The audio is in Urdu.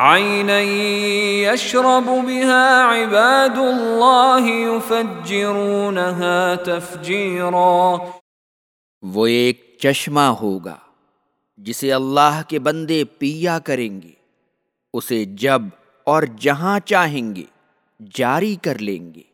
عينا يشرب بها عباد الله يفجرونها تفجيرا۔ وہ ایک چشمہ ہوگا جسے اللہ کے بندے پیا کریں گے، اسے جب اور جہاں چاہیں گے جاری کر لیں گے۔